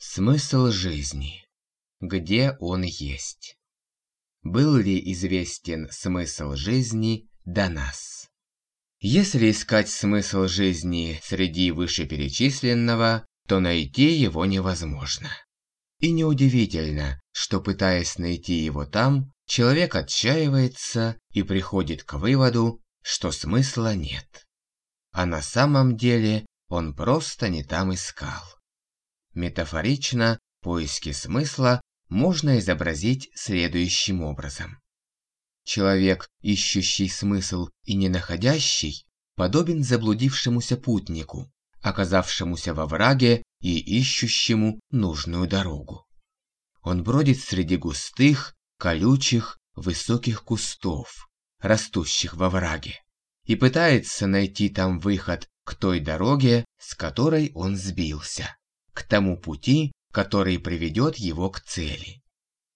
Смысл жизни. Где он есть? Был ли известен смысл жизни до нас? Если искать смысл жизни среди вышеперечисленного, то найти его невозможно. И неудивительно, что пытаясь найти его там, человек отчаивается и приходит к выводу, что смысла нет. А на самом деле он просто не там искал. Метафорично поиски смысла можно изобразить следующим образом. Человек, ищущий смысл и не находящий, подобен заблудившемуся путнику, оказавшемуся во враге и ищущему нужную дорогу. Он бродит среди густых, колючих, высоких кустов, растущих во враге, и пытается найти там выход к той дороге, с которой он сбился, к тому пути, который приведет его к цели.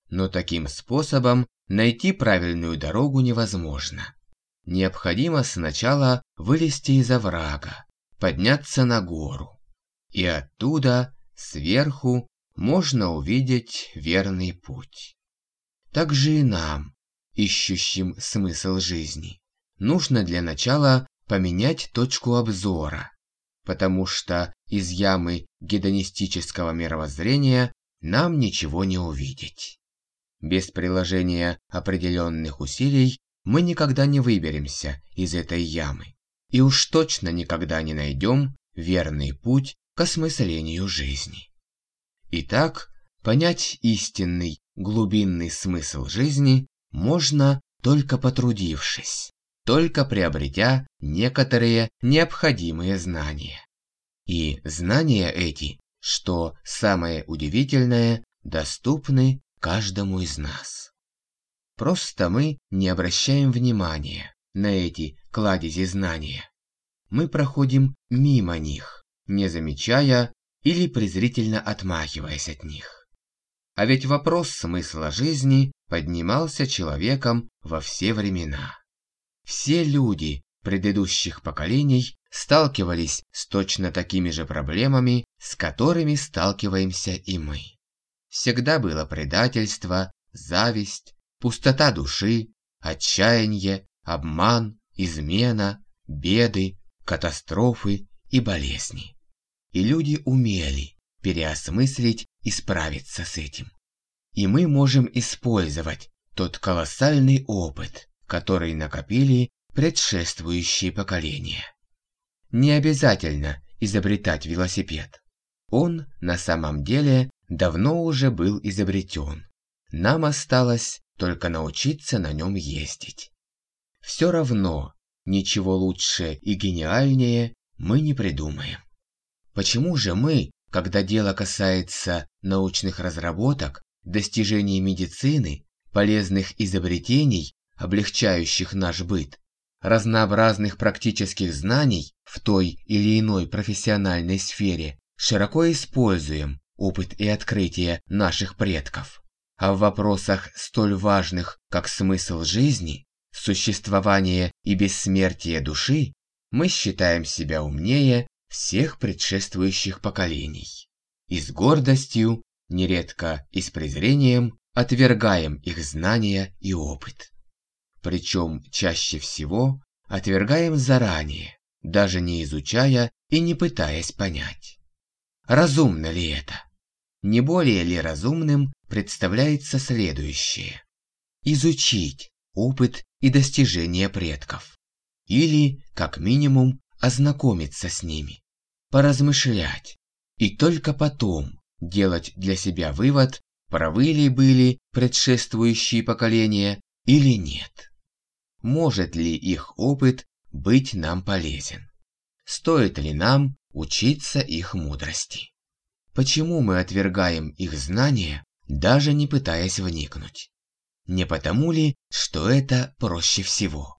Но таким способом найти правильную дорогу невозможно. Необходимо сначала вылезти из оврага, подняться на гору. И оттуда, сверху, можно увидеть верный путь. Так же и нам, ищущим смысл жизни, нужно для начала поменять точку обзора, потому что из ямы гедонистического мировоззрения нам ничего не увидеть. Без приложения определенных усилий мы никогда не выберемся из этой ямы и уж точно никогда не найдем верный путь к осмыслению жизни. Итак, понять истинный, глубинный смысл жизни можно только потрудившись только приобретя некоторые необходимые знания. И знания эти, что самое удивительное, доступны каждому из нас. Просто мы не обращаем внимания на эти кладези знания. Мы проходим мимо них, не замечая или презрительно отмахиваясь от них. А ведь вопрос смысла жизни поднимался человеком во все времена. Все люди предыдущих поколений сталкивались с точно такими же проблемами, с которыми сталкиваемся и мы. Всегда было предательство, зависть, пустота души, отчаяние, обман, измена, беды, катастрофы и болезни. И люди умели переосмыслить и справиться с этим. И мы можем использовать тот колоссальный опыт, который накопили предшествующие поколения. Не обязательно изобретать велосипед. Он на самом деле давно уже был изобретен. Нам осталось только научиться на нем ездить. Все равно ничего лучше и гениальнее мы не придумаем. Почему же мы, когда дело касается научных разработок, достижений медицины, полезных изобретений облегчающих наш быт, разнообразных практических знаний в той или иной профессиональной сфере, широко используем опыт и открытия наших предков. А в вопросах столь важных, как смысл жизни, существование и бессмертие души, мы считаем себя умнее всех предшествующих поколений. И с гордостью, нередко и с презрением, отвергаем их знания и опыт причем чаще всего отвергаем заранее, даже не изучая и не пытаясь понять. Разумно ли это? Не более ли разумным представляется следующее. Изучить опыт и достижения предков. Или, как минимум, ознакомиться с ними, поразмышлять, и только потом делать для себя вывод, правы ли были предшествующие поколения или нет может ли их опыт быть нам полезен. Стоит ли нам учиться их мудрости? Почему мы отвергаем их знания, даже не пытаясь вникнуть? Не потому ли, что это проще всего?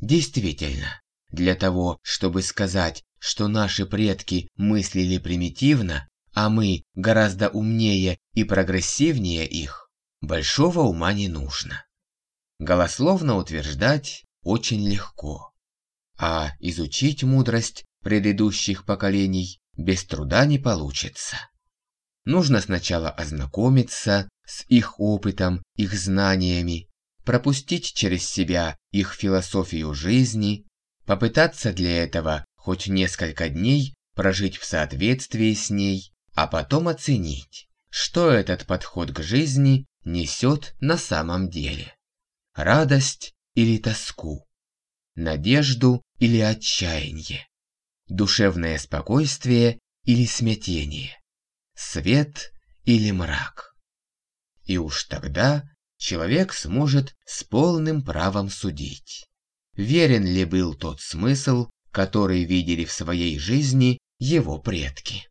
Действительно, для того, чтобы сказать, что наши предки мыслили примитивно, а мы гораздо умнее и прогрессивнее их, большого ума не нужно. Голословно утверждать очень легко, а изучить мудрость предыдущих поколений без труда не получится. Нужно сначала ознакомиться с их опытом, их знаниями, пропустить через себя их философию жизни, попытаться для этого хоть несколько дней прожить в соответствии с ней, а потом оценить, что этот подход к жизни несет на самом деле. Радость или тоску, надежду или отчаяние, душевное спокойствие или смятение, свет или мрак. И уж тогда человек сможет с полным правом судить, верен ли был тот смысл, который видели в своей жизни его предки.